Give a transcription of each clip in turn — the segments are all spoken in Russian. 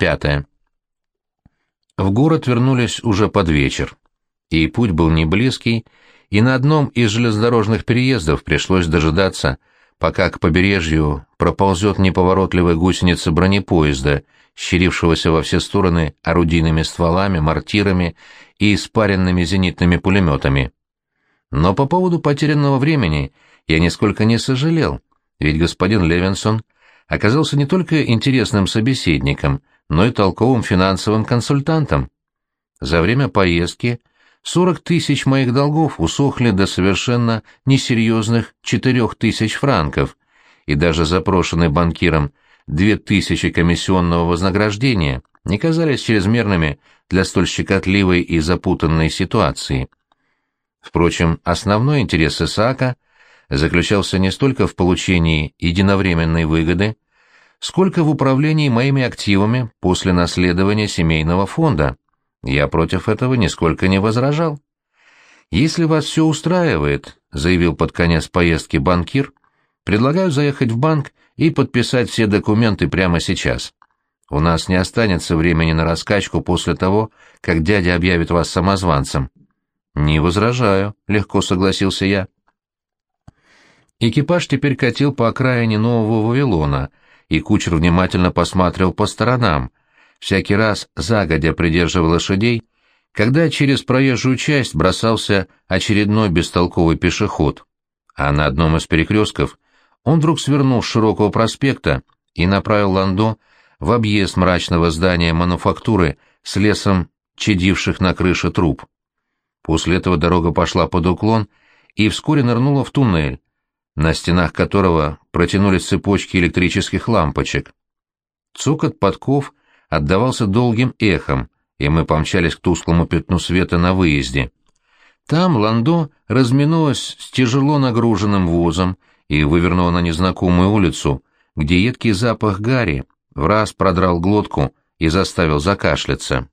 Пятое. В город вернулись уже под вечер. И путь был не близкий, и на одном из железнодорожных переездов пришлось дожидаться, пока к побережью проползет неповоротливая гусеница бронепоезда, щерившегося во все стороны орудийными стволами, мортирами и испаренными зенитными пулеметами. Но по поводу потерянного времени я нисколько не сожалел, ведь господин Левинсон оказался не только интересным собеседником, но и толковым финансовым консультантом. За время поездки 40 тысяч моих долгов усохли до совершенно несерьезных 4 тысяч франков, и даже запрошенный банкиром 2 тысячи комиссионного вознаграждения не казались чрезмерными для столь щекотливой и запутанной ситуации. Впрочем, основной интерес Исаака заключался не столько в получении единовременной выгоды, сколько в управлении моими активами после наследования семейного фонда. Я против этого нисколько не возражал. «Если вас все устраивает», — заявил под конец поездки банкир, — «предлагаю заехать в банк и подписать все документы прямо сейчас. У нас не останется времени на раскачку после того, как дядя объявит вас самозванцем». «Не возражаю», — легко согласился я. Экипаж теперь катил по окраине Нового Вавилона, и кучер внимательно посматривал по сторонам, всякий раз загодя придерживая лошадей, когда через проезжую часть бросался очередной бестолковый пешеход. А на одном из перекрестков он вдруг свернул с широкого проспекта и направил Ландо в объезд мрачного здания мануфактуры с лесом чадивших на крыше труб. После этого дорога пошла под уклон и вскоре нырнула в туннель, на стенах которого протянулись цепочки электрических лампочек. Цокот подков отдавался долгим эхом, и мы помчались к тусклому пятну света на выезде. Там Ландо разминулась с тяжело нагруженным возом и вывернула на незнакомую улицу, где едкий запах гари в раз продрал глотку и заставил закашляться.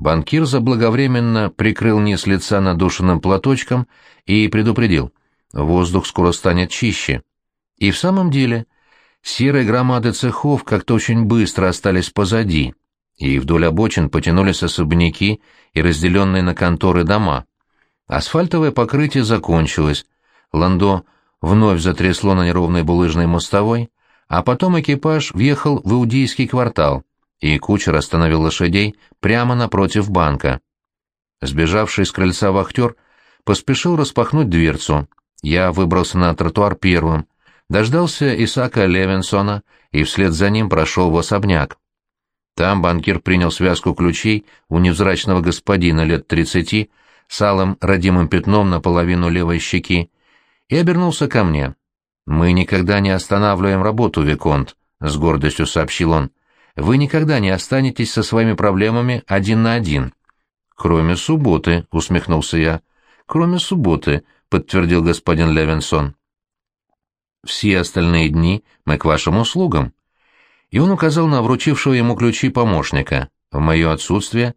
Банкир заблаговременно прикрыл низ лица надушенным платочком и предупредил — Воздух скоро станет чище. И в самом деле, серые громады цехов как-то очень быстро остались позади, и вдоль обочин потянулись особняки и разделенные на конторы дома. Асфальтовое покрытие закончилось, Ландо вновь затрясло на неровной булыжной мостовой, а потом экипаж въехал в Иудейский квартал, и кучер остановил лошадей прямо напротив банка. Сбежавший с крыльца вахтер поспешил распахнуть дверцу, я выбрался на тротуар первым, дождался Исаака Левинсона и вслед за ним прошел в особняк. Там банкир принял связку ключей у невзрачного господина лет тридцати с алым родимым пятном наполовину левой щеки и обернулся ко мне. «Мы никогда не останавливаем работу, Виконт», — с гордостью сообщил он. «Вы никогда не останетесь со своими проблемами один на один». «Кроме субботы», — усмехнулся я. «Кроме субботы», подтвердил господин Левинсон. «Все остальные дни мы к вашим услугам». И он указал на вручившего ему ключи помощника. В мое отсутствие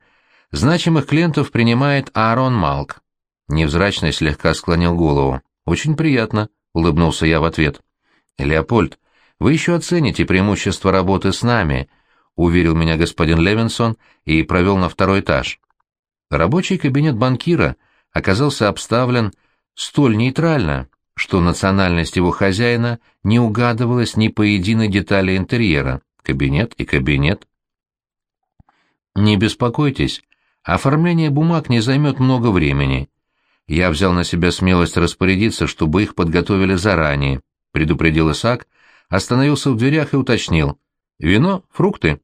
значимых клиентов принимает Аарон Малк. Невзрачный слегка склонил голову. «Очень приятно», — улыбнулся я в ответ. «Леопольд, вы еще оцените преимущество работы с нами», — уверил меня господин Левинсон и провел на второй этаж. Рабочий кабинет банкира оказался обставлен столь нейтрально, что национальность его хозяина не угадывалась ни по единой детали интерьера, кабинет и кабинет. Не беспокойтесь, оформление бумаг не займет много времени. Я взял на себя смелость распорядиться, чтобы их подготовили заранее, предупредил Исаак, остановился в дверях и уточнил. Вино, фрукты?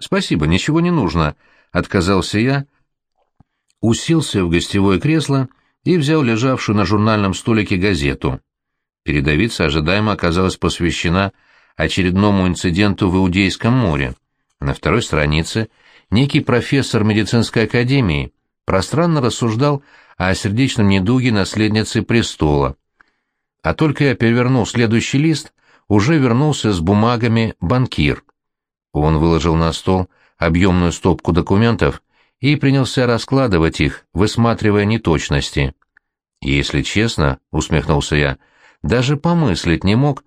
Спасибо, ничего не нужно, отказался я, уселся в гостевое кресло и взял лежавшую на журнальном столике газету. Передовица ожидаемо оказалась посвящена очередному инциденту в Иудейском море. На второй странице некий профессор медицинской академии пространно рассуждал о сердечном недуге наследницы престола. А только я перевернул следующий лист, уже вернулся с бумагами банкир. Он выложил на стол объемную стопку документов и принялся раскладывать их, высматривая неточности. «Если честно», — усмехнулся я, — «даже помыслить не мог,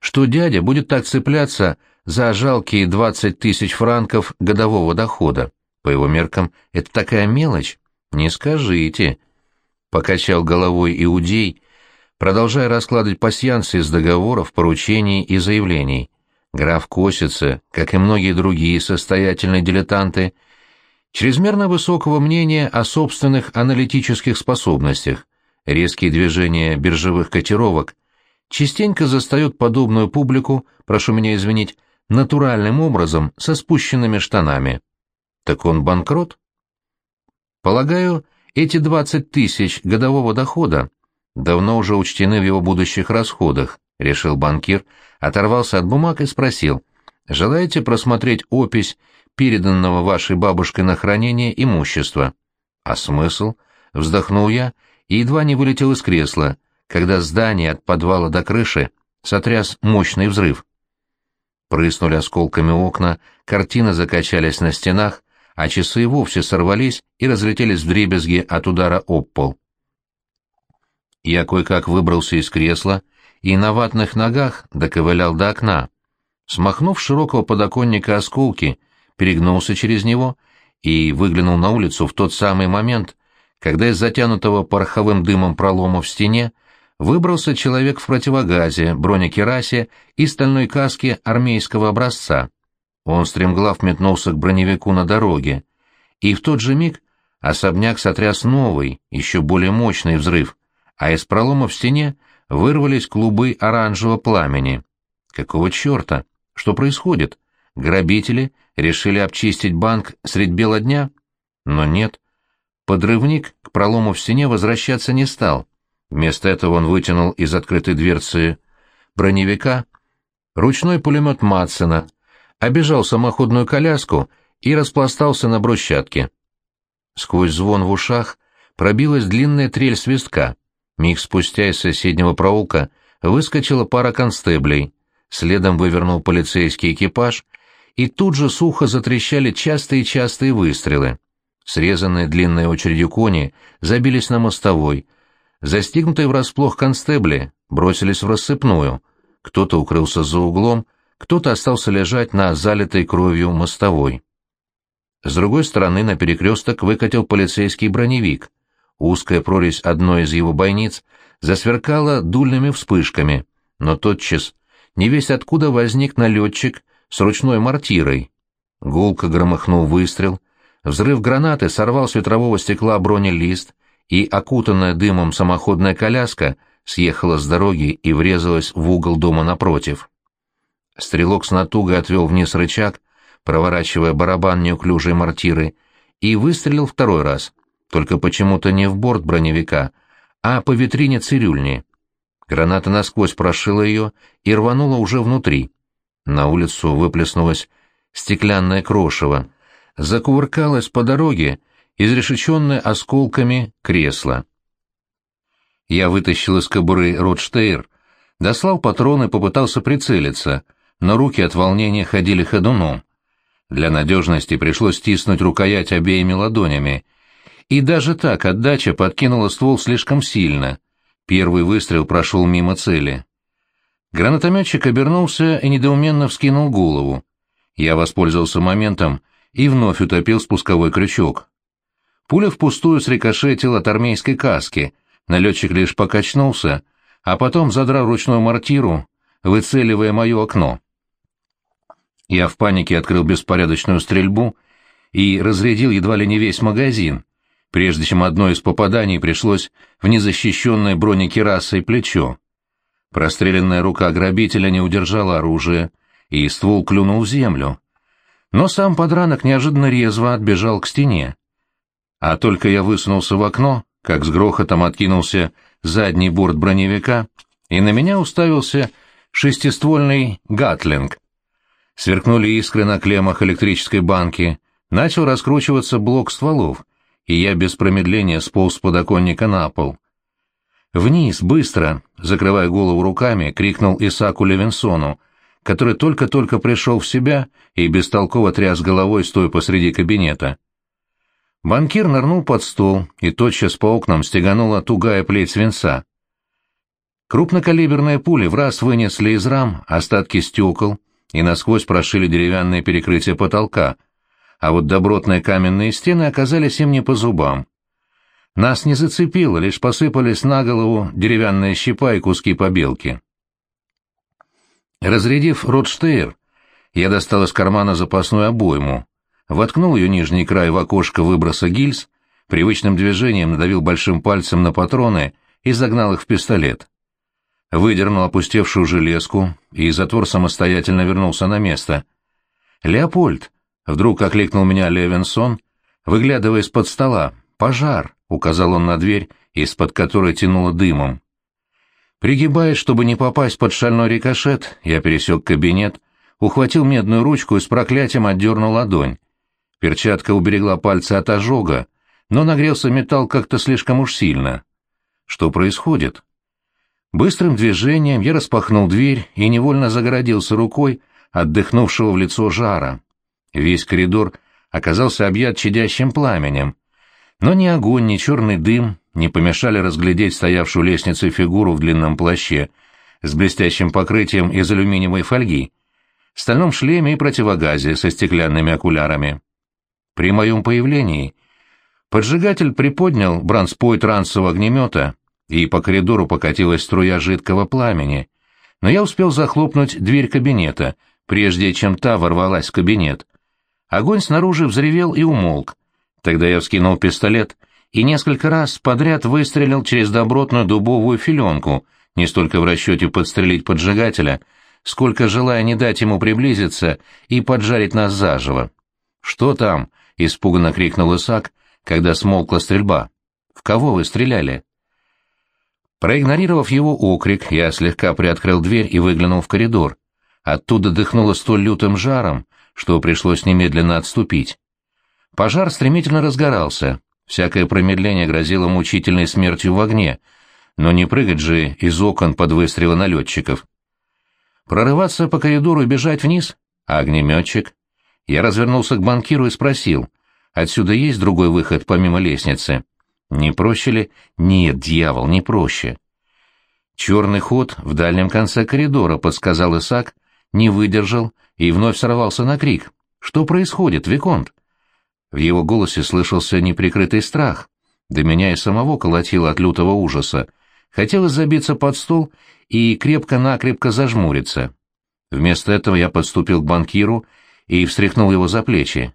что дядя будет так цепляться за жалкие 20 тысяч франков годового дохода. По его меркам, это такая мелочь? Не скажите. Покачал головой иудей, продолжая раскладывать пасьянсы из договоров, поручений и заявлений. Граф Косица, как и многие другие состоятельные дилетанты, чрезмерно высокого мнения о собственных аналитических способностях, резкие движения биржевых котировок, частенько застает подобную публику, прошу меня извинить, натуральным образом со спущенными штанами. Так он банкрот? Полагаю, эти 20 тысяч годового дохода давно уже учтены в его будущих расходах, решил банкир, оторвался от бумаг и спросил, желаете просмотреть опись переданного вашей бабушкой на хранение имущества? А смысл? Вздохнул я и едва не вылетел из кресла, когда здание от подвала до крыши сотряс мощный взрыв. Прыснули осколками окна, картины закачались на стенах, а часы вовсе сорвались и разлетелись в дребезги от удара об пол. Я кое-как выбрался из кресла и на ватных ногах доковылял до окна. Смахнув с широкого подоконника осколки, перегнулся через него и выглянул на улицу в тот самый момент, когда из затянутого пороховым дымом пролома в стене выбрался человек в противогазе, бронекерасе и стальной каске армейского образца. Он стремглав метнулся к броневику на дороге, и в тот же миг особняк сотряс новый, еще более мощный взрыв, а из пролома в стене вырвались клубы оранжевого пламени. Какого черта? Что происходит? Грабители решили обчистить банк средь бела дня? Но нет. Подрывник к пролому в стене возвращаться не стал. Вместо этого он вытянул из открытой дверцы броневика ручной пулемет Матсена, обежал самоходную коляску и распластался на брусчатке. Сквозь звон в ушах пробилась длинная трель свистка. Миг спустя из соседнего проулка выскочила пара констеблей, следом вывернул полицейский экипаж, и тут же сухо затрещали частые-частые выстрелы. Срезанные длинной очередью кони забились на мостовой — Застигнутые врасплох констебли бросились в рассыпную. Кто-то укрылся за углом, кто-то остался лежать на залитой кровью мостовой. С другой стороны на перекресток выкатил полицейский броневик. Узкая прорезь одной из его бойниц засверкала дульными вспышками, но тотчас не весь откуда возник налетчик с ручной мортирой. Гулко громыхнул выстрел, взрыв гранаты сорвал с ветрового стекла бронелист, и окутанная дымом самоходная коляска съехала с дороги и врезалась в угол дома напротив. Стрелок с натугой отвел вниз рычаг, проворачивая барабан неуклюжей мортиры, и выстрелил второй раз, только почему-то не в борт броневика, а по витрине цирюльни. Граната насквозь прошила ее и рванула уже внутри. На улицу выплеснулось стеклянное крошево. Закувыркалось по дороге, изрешеченное осколками кресло. Я вытащил из кобуры Ротштейр, дослал патроны попытался прицелиться, но руки от волнения ходили ходуном. Для надежности пришлось стиснуть рукоять обеими ладонями, и даже так отдача подкинула ствол слишком сильно. Первый выстрел прошел мимо цели. Гранатометчик обернулся и недоуменно вскинул голову. Я воспользовался моментом и вновь утопил спусковой крючок. Пуля впустую срикошетила от армейской каски, налетчик лишь покачнулся, а потом задрал ручную мортиру, выцеливая мое окно. Я в панике открыл беспорядочную стрельбу и разрядил едва ли не весь магазин, прежде чем одно из попаданий пришлось в незащищенное бронекерасой плечо. Простреленная рука грабителя не удержала оружие, и ствол клюнул в землю. Но сам подранок неожиданно резво отбежал к стене. А только я высунулся в окно, как с грохотом откинулся задний борт броневика, и на меня уставился шестиствольный гатлинг. Сверкнули искры на клеммах электрической банки, начал раскручиваться блок стволов, и я без промедления сполз с подоконника на пол. «Вниз, быстро!» — закрывая голову руками, крикнул Исаку Левинсону, который только-только пришел в себя и бестолково тряс головой, стоя посреди кабинета. Банкир нырнул под стол, и тотчас по окнам стеганула тугая плеть свинца. Крупнокалиберные пули в раз вынесли из рам остатки стекол, и насквозь прошили деревянные перекрытия потолка, а вот добротные каменные стены оказались им не по зубам. Нас не зацепило, лишь посыпались на голову деревянные щепа и куски побелки. Разрядив Ротштейр, я достал из кармана запасную обойму, воткнул ее нижний край в окошко выброса гильз, привычным движением надавил большим пальцем на патроны и загнал их в пистолет. Выдернул опустевшую железку, и затвор самостоятельно вернулся на место. «Леопольд!» — вдруг окликнул меня Левинсон, выглядывая из-под стола. «Пожар!» — указал он на дверь, из-под которой тянуло дымом. Пригибаясь, чтобы не попасть под шальной рикошет, я пересек кабинет, ухватил медную ручку и с проклятием отдернул ладонь. Перчатка уберегла пальцы от ожога, но нагрелся металл как-то слишком уж сильно. Что происходит? Быстрым движением я распахнул дверь и невольно загородился рукой отдохнувшего в лицо жара. Весь коридор оказался объят чадящим пламенем. Но ни огонь, ни черный дым не помешали разглядеть стоявшую лестницей фигуру в длинном плаще с блестящим покрытием из алюминиевой фольги, стальном шлеме и противогазе со стеклянными окулярами. При моем появлении поджигатель приподнял бранспой трансового огнемета, и по коридору покатилась струя жидкого пламени, но я успел захлопнуть дверь кабинета, прежде чем та ворвалась в кабинет. Огонь снаружи взревел и умолк. Тогда я вскинул пистолет и несколько раз подряд выстрелил через добротную дубовую филенку, не столько в расчете подстрелить поджигателя, сколько желая не дать ему приблизиться и поджарить нас заживо. «Что там?» — испуганно крикнул Исаак, когда смолкла стрельба. «В кого вы стреляли?» Проигнорировав его окрик, я слегка приоткрыл дверь и выглянул в коридор. Оттуда дыхнуло столь лютым жаром, что пришлось немедленно отступить. Пожар стремительно разгорался, всякое промедление грозило мучительной смертью в огне, но не прыгать же из окон под выстрелы налетчиков. Прорываться по коридору и бежать вниз? А огнеметчик? Я развернулся к банкиру и спросил, отсюда есть другой выход помимо лестницы? Не проще ли? Нет, дьявол, не проще. Черный ход в дальнем конце коридора, подсказал Исаак, не выдержал и вновь сорвался на крик. Что происходит, Виконт? В его голосе слышался неприкрытый страх. До меня и самого колотило от лютого ужаса. Хотелось забиться под стол и крепко-накрепко зажмуриться. Вместо этого я подступил к банкиру и встряхнул его за плечи.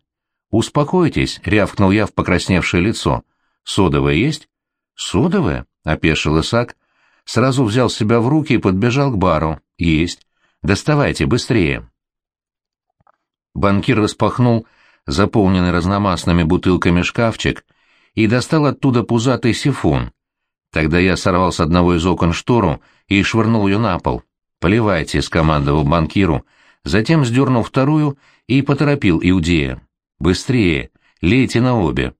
«Успокойтесь», — рявкнул я в покрасневшее лицо. «Содовая есть?» «Содовая?» — опешил Исаак. Сразу взял себя в руки и подбежал к бару. «Есть. Доставайте, быстрее». Банкир распахнул заполненный разномастными бутылками шкафчик и достал оттуда пузатый сифон. Тогда я сорвал с одного из окон штору и швырнул ее на пол. «Поливайте», — скомандовал банкиру, затем сдернул вторую и поторопил Иудея. «Быстрее! Лейте на обе!»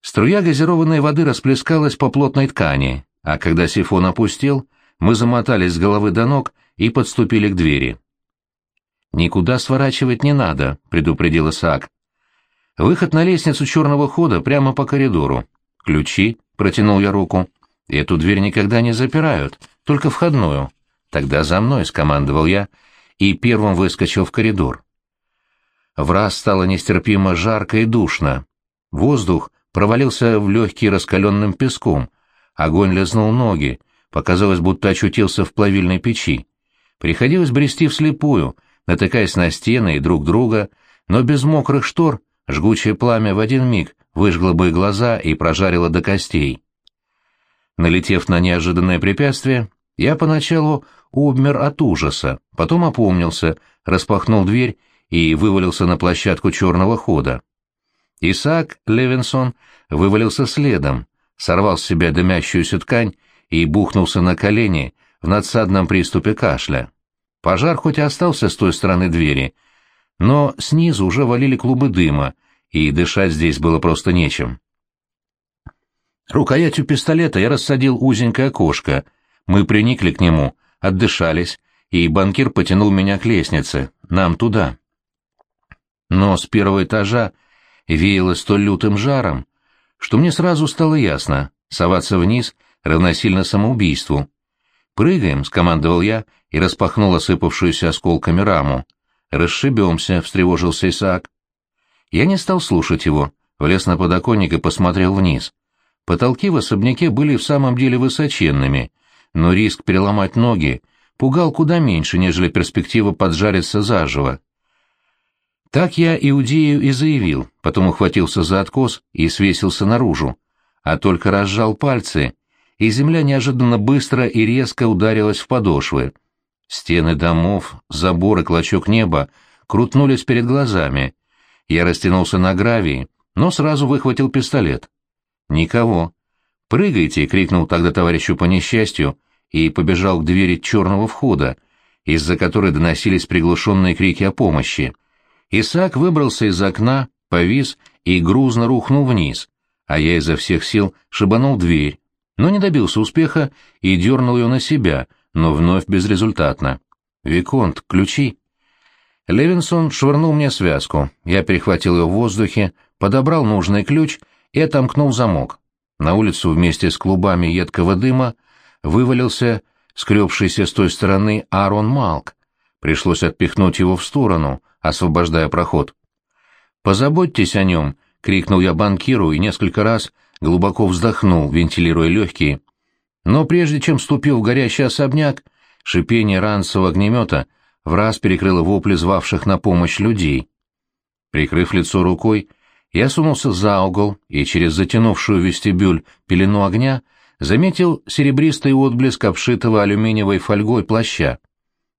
Струя газированной воды расплескалась по плотной ткани, а когда сифон опустел, мы замотались с головы до ног и подступили к двери. «Никуда сворачивать не надо», — предупредил Исаак. «Выход на лестницу черного хода прямо по коридору. Ключи», — протянул я руку. «Эту дверь никогда не запирают, только входную». «Тогда за мной», — скомандовал я, и первым выскочил в коридор. В раз стало нестерпимо жарко и душно. Воздух провалился в легкий раскаленным песком. Огонь лизнул ноги, показалось, будто очутился в плавильной печи. Приходилось брести вслепую, натыкаясь на стены и друг друга, но без мокрых штор жгучее пламя в один миг выжгло бы глаза и прожарило до костей. Налетев на неожиданное препятствие, я поначалу обмер от ужаса, потом опомнился, распахнул дверь и вывалился на площадку черного хода. Исаак Левинсон вывалился следом, сорвал с себя дымящуюся ткань и бухнулся на колени в надсадном приступе кашля. Пожар хоть и остался с той стороны двери, но снизу уже валили клубы дыма, и дышать здесь было просто нечем. Рукоятью пистолета я рассадил узенькое окошко. Мы приникли к нему, отдышались, и банкир потянул меня к лестнице, нам туда. Но с первого этажа веяло столь лютым жаром, что мне сразу стало ясно, соваться вниз равносильно самоубийству. «Прыгаем», — скомандовал я и распахнул осыпавшуюся осколками раму. «Расшибемся», — встревожился Исаак. Я не стал слушать его, влез на подоконник и посмотрел вниз. Потолки в особняке были в самом деле высоченными, но риск переломать ноги пугал куда меньше, нежели перспектива поджариться заживо. Так я Иудею и заявил, потом ухватился за откос и свесился наружу, а только разжал пальцы, и земля неожиданно быстро и резко ударилась в подошвы. Стены домов, забор и клочок неба крутнулись перед глазами. Я растянулся на гравии, но сразу выхватил пистолет. «Никого». «Прыгайте!» — крикнул тогда товарищу по несчастью и побежал к двери черного входа, из-за которой доносились приглушенные крики о помощи. Исаак выбрался из окна, повис и грузно рухнул вниз, а я изо всех сил шибанул дверь, но не добился успеха и дернул ее на себя, но вновь безрезультатно. «Виконт, ключи!» Левинсон швырнул мне связку, я перехватил ее в воздухе, подобрал нужный ключ и отомкнул замок. На улицу вместе с клубами едкого дыма вывалился скребшийся с той стороны Аарон Малк. Пришлось отпихнуть его в сторону — освобождая проход. «Позаботьтесь о нем!» — крикнул я банкиру и несколько раз глубоко вздохнул, вентилируя легкие. Но прежде чем ступил в горящий особняк, шипение ранцевого огнемета в раз перекрыло вопли звавших на помощь людей. Прикрыв лицо рукой, я сунулся за угол и через затянувшую вестибюль пелену огня заметил серебристый отблеск обшитого алюминиевой фольгой плаща.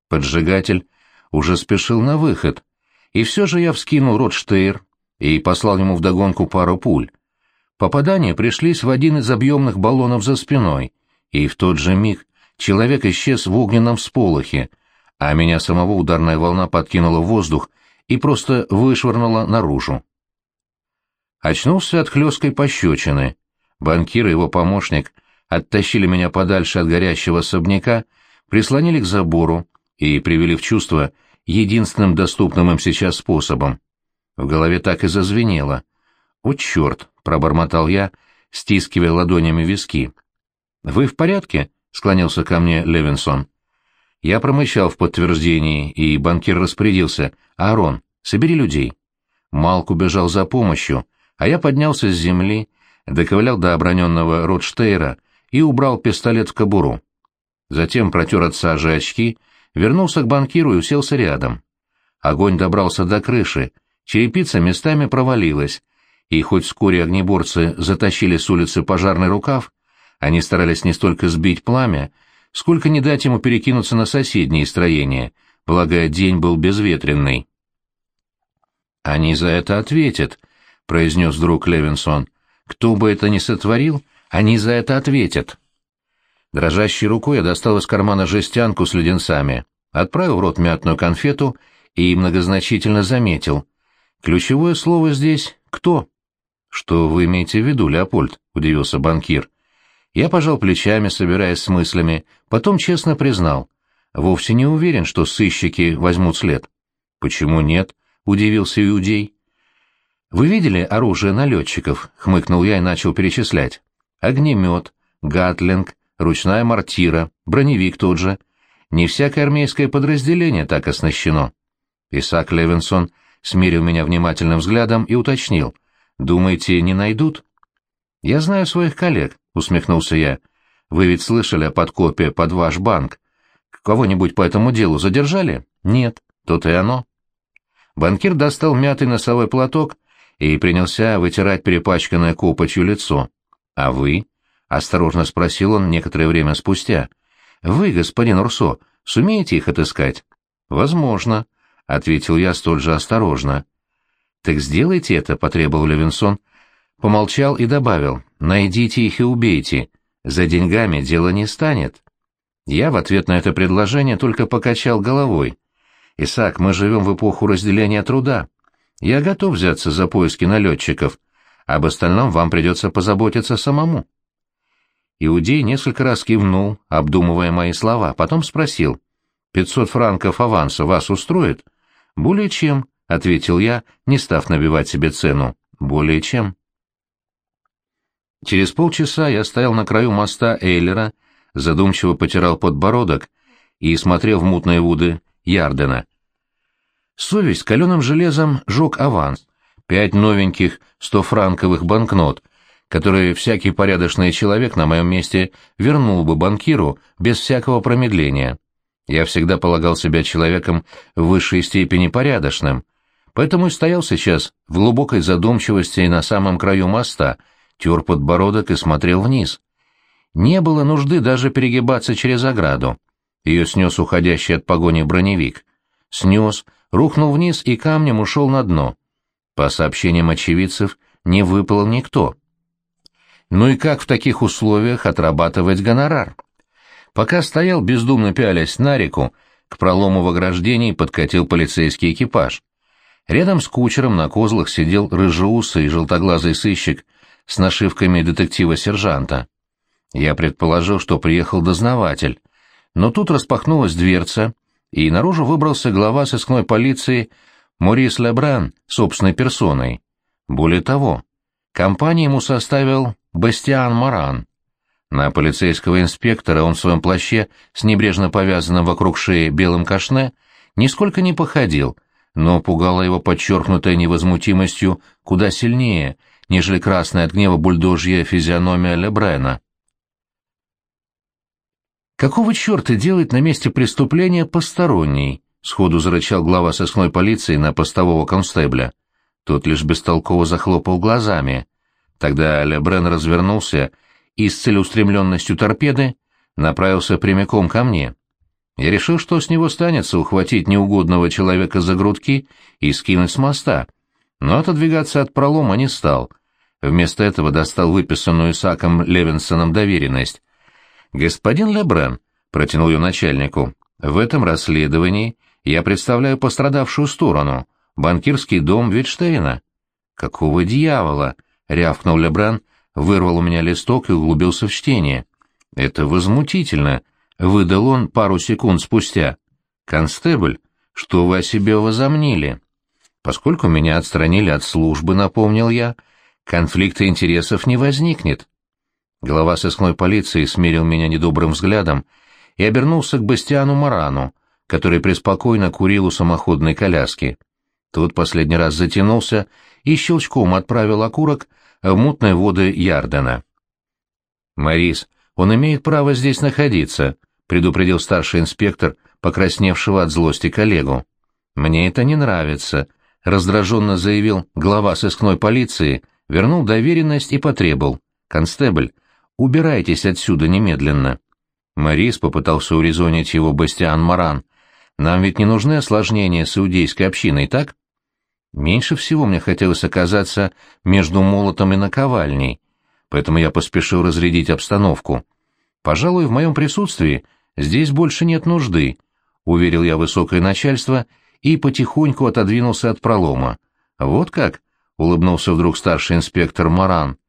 Поджигатель уже спешил на выход, и все же я вскинул Ротштейр и послал ему вдогонку пару пуль. Попадания пришлись в один из объемных баллонов за спиной, и в тот же миг человек исчез в огненном всполохе, а меня самого ударная волна подкинула в воздух и просто вышвырнула наружу. Очнулся от хлесткой пощечины. Банкир и его помощник оттащили меня подальше от горящего особняка, прислонили к забору и привели в чувство единственным доступным им сейчас способом. В голове так и зазвенело. «О, черт!» — пробормотал я, стискивая ладонями виски. «Вы в порядке?» — склонился ко мне Левинсон. Я промычал в подтверждении, и банкир распорядился. «Аарон, собери людей». Малк убежал за помощью, а я поднялся с земли, доковылял до оброненного Ротштейра и убрал пистолет в кобуру. Затем протер от сажи очки вернулся к банкиру и уселся рядом. Огонь добрался до крыши, черепица местами провалилась, и хоть вскоре огнеборцы затащили с улицы пожарный рукав, они старались не столько сбить пламя, сколько не дать ему перекинуться на соседние строения, благо день был безветренный. «Они за это ответят», — произнес друг Левинсон. «Кто бы это ни сотворил, они за это ответят». Дрожащей рукой я достал из кармана жестянку с леденцами, отправил в рот мятную конфету и многозначительно заметил. Ключевое слово здесь «кто». «Что вы имеете в виду, Леопольд?» — удивился банкир. Я пожал плечами, собираясь с мыслями, потом честно признал. Вовсе не уверен, что сыщики возьмут след. «Почему нет?» — удивился Иудей. «Вы видели оружие налетчиков?» — хмыкнул я и начал перечислять. «Огнемет, гатлинг, ручная мортира, броневик тот же. Не всякое армейское подразделение так оснащено. Исаак Левинсон смирил меня внимательным взглядом и уточнил. «Думаете, не найдут?» «Я знаю своих коллег», — усмехнулся я. «Вы ведь слышали о подкопе под ваш банк? Кого-нибудь по этому делу задержали?» «Нет, то-то и оно». Банкир достал мятый носовой платок и принялся вытирать перепачканное копотью лицо. «А вы?» — осторожно спросил он некоторое время спустя. «Вы, господин Урсо, сумеете их отыскать?» «Возможно», — ответил я столь же осторожно. «Так сделайте это», — потребовал Левинсон. Помолчал и добавил, «найдите их и убейте. За деньгами дело не станет». Я в ответ на это предложение только покачал головой. «Исаак, мы живем в эпоху разделения труда. Я готов взяться за поиски налетчиков. Об остальном вам придется позаботиться самому». Иудей несколько раз кивнул, обдумывая мои слова, потом спросил. «Пятьсот франков аванса вас устроит?» «Более чем», — ответил я, не став набивать себе цену. «Более чем». Через полчаса я стоял на краю моста Эйлера, задумчиво потирал подбородок и смотрел в мутные воды Ярдена. Совесть каленым железом жег аванс. Пять новеньких стофранковых банкнот, которые всякий порядочный человек на моем месте вернул бы банкиру без всякого промедления. Я всегда полагал себя человеком в высшей степени порядочным, поэтому и стоял сейчас в глубокой задумчивости на самом краю моста, тер подбородок и смотрел вниз. Не было нужды даже перегибаться через ограду. Ее снес уходящий от погони броневик. Снес, рухнул вниз и камнем ушел на дно. По сообщениям очевидцев, не выпал никто. Ну и как в таких условиях отрабатывать гонорар? Пока стоял, бездумно пялясь на реку, к пролому в ограждении подкатил полицейский экипаж. Рядом с кучером на козлах сидел рыжеусый и желтоглазый сыщик с нашивками детектива-сержанта. Я предположил, что приехал дознаватель, но тут распахнулась дверца, и наружу выбрался глава сыскной полиции Морис Лебран собственной персоной. Более того, компанию ему составил Бастиан Маран. На полицейского инспектора он в своем плаще с небрежно повязанным вокруг шеи белым кашне нисколько не походил, но пугала его подчеркнутой невозмутимостью куда сильнее, нежели красная от гнева бульдожья физиономия Лебрена. «Какого черта делает на месте преступления посторонний?» — сходу зарычал глава сыскной полиции на постового констебля. Тот лишь бестолково захлопал глазами. Тогда Лебрен развернулся и с целеустремленностью торпеды направился прямиком ко мне. Я решил, что с него станется ухватить неугодного человека за грудки и скинуть с моста, но отодвигаться от пролома не стал. Вместо этого достал выписанную Исаком Левинсоном доверенность. «Господин Лебрен», — протянул ее начальнику, — «в этом расследовании я представляю пострадавшую сторону, банкирский дом Витштейна». «Какого дьявола?» — рявкнул Лебран, вырвал у меня листок и углубился в чтение. «Это возмутительно», — выдал он пару секунд спустя. «Констебль, что вы о себе возомнили?» «Поскольку меня отстранили от службы», — напомнил я, — «конфликта интересов не возникнет». Глава сыскной полиции смерил меня недобрым взглядом и обернулся к Бастиану Марану, который преспокойно курил у самоходной коляски. Тот последний раз затянулся и щелчком отправил окурок в мутные воды Ярдена. «Морис, он имеет право здесь находиться», — предупредил старший инспектор, покрасневшего от злости коллегу. «Мне это не нравится», — раздраженно заявил глава сыскной полиции, вернул доверенность и потребовал. «Констебль, убирайтесь отсюда немедленно». Морис попытался урезонить его Бастиан Маран. «Нам ведь не нужны осложнения с иудейской общиной, так?» Меньше всего мне хотелось оказаться между молотом и наковальней, поэтому я поспешил разрядить обстановку. Пожалуй, в моем присутствии здесь больше нет нужды, — уверил я высокое начальство и потихоньку отодвинулся от пролома. Вот как? — улыбнулся вдруг старший инспектор Маран.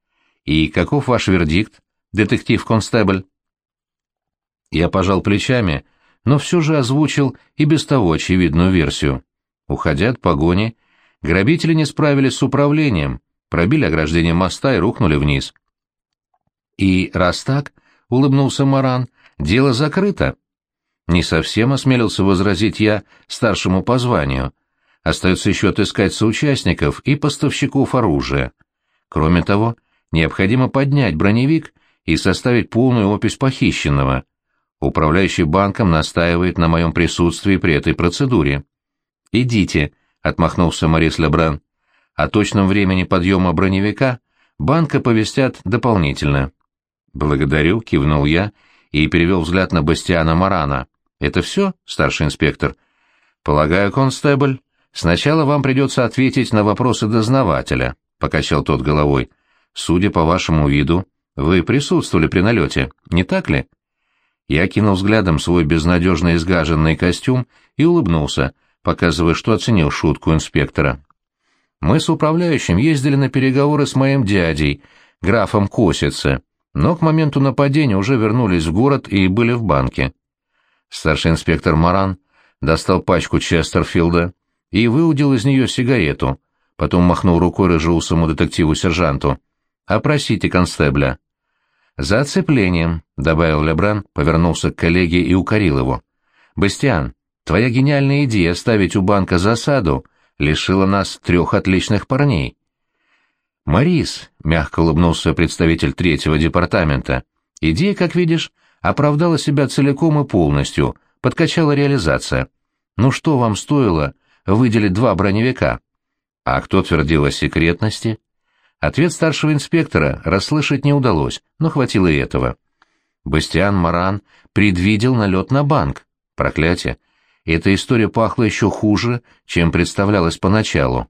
И каков ваш вердикт, детектив-констебль? Я пожал плечами, но все же озвучил и без того очевидную версию. Уходя от погони, Грабители не справились с управлением, пробили ограждение моста и рухнули вниз. «И раз так, — улыбнулся Маран, — дело закрыто». Не совсем осмелился возразить я старшему по званию. Остается еще отыскать соучастников и поставщиков оружия. Кроме того, необходимо поднять броневик и составить полную опись похищенного. Управляющий банком настаивает на моем присутствии при этой процедуре. «Идите», отмахнулся Морис Лебран. О точном времени подъема броневика банка повестят дополнительно. Благодарю, кивнул я и перевел взгляд на Бастиана Марана. Это все, старший инспектор? Полагаю, констебль, сначала вам придется ответить на вопросы дознавателя, покачал тот головой. Судя по вашему виду, вы присутствовали при налете, не так ли? Я кинул взглядом свой безнадежно изгаженный костюм и улыбнулся — показывая, что оценил шутку инспектора. Мы с управляющим ездили на переговоры с моим дядей, графом Косице, но к моменту нападения уже вернулись в город и были в банке. Старший инспектор Маран достал пачку Честерфилда и выудил из нее сигарету, потом махнул рукой рыжеусому детективу-сержанту. «Опросите констебля». «За оцеплением», — добавил Лебран, повернулся к коллеге и укорил его. Бастиан, твоя гениальная идея ставить у банка засаду лишила нас трех отличных парней. Марис, мягко улыбнулся представитель третьего департамента, идея, как видишь, оправдала себя целиком и полностью, подкачала реализация. Ну что вам стоило выделить два броневика? А кто твердил о секретности? Ответ старшего инспектора расслышать не удалось, но хватило и этого. Бастиан Маран предвидел налет на банк. Проклятие. Эта история пахла еще хуже, чем представлялось поначалу.